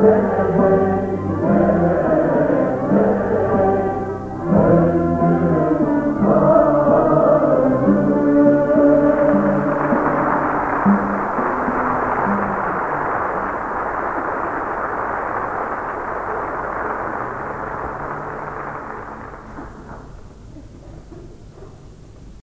Amen.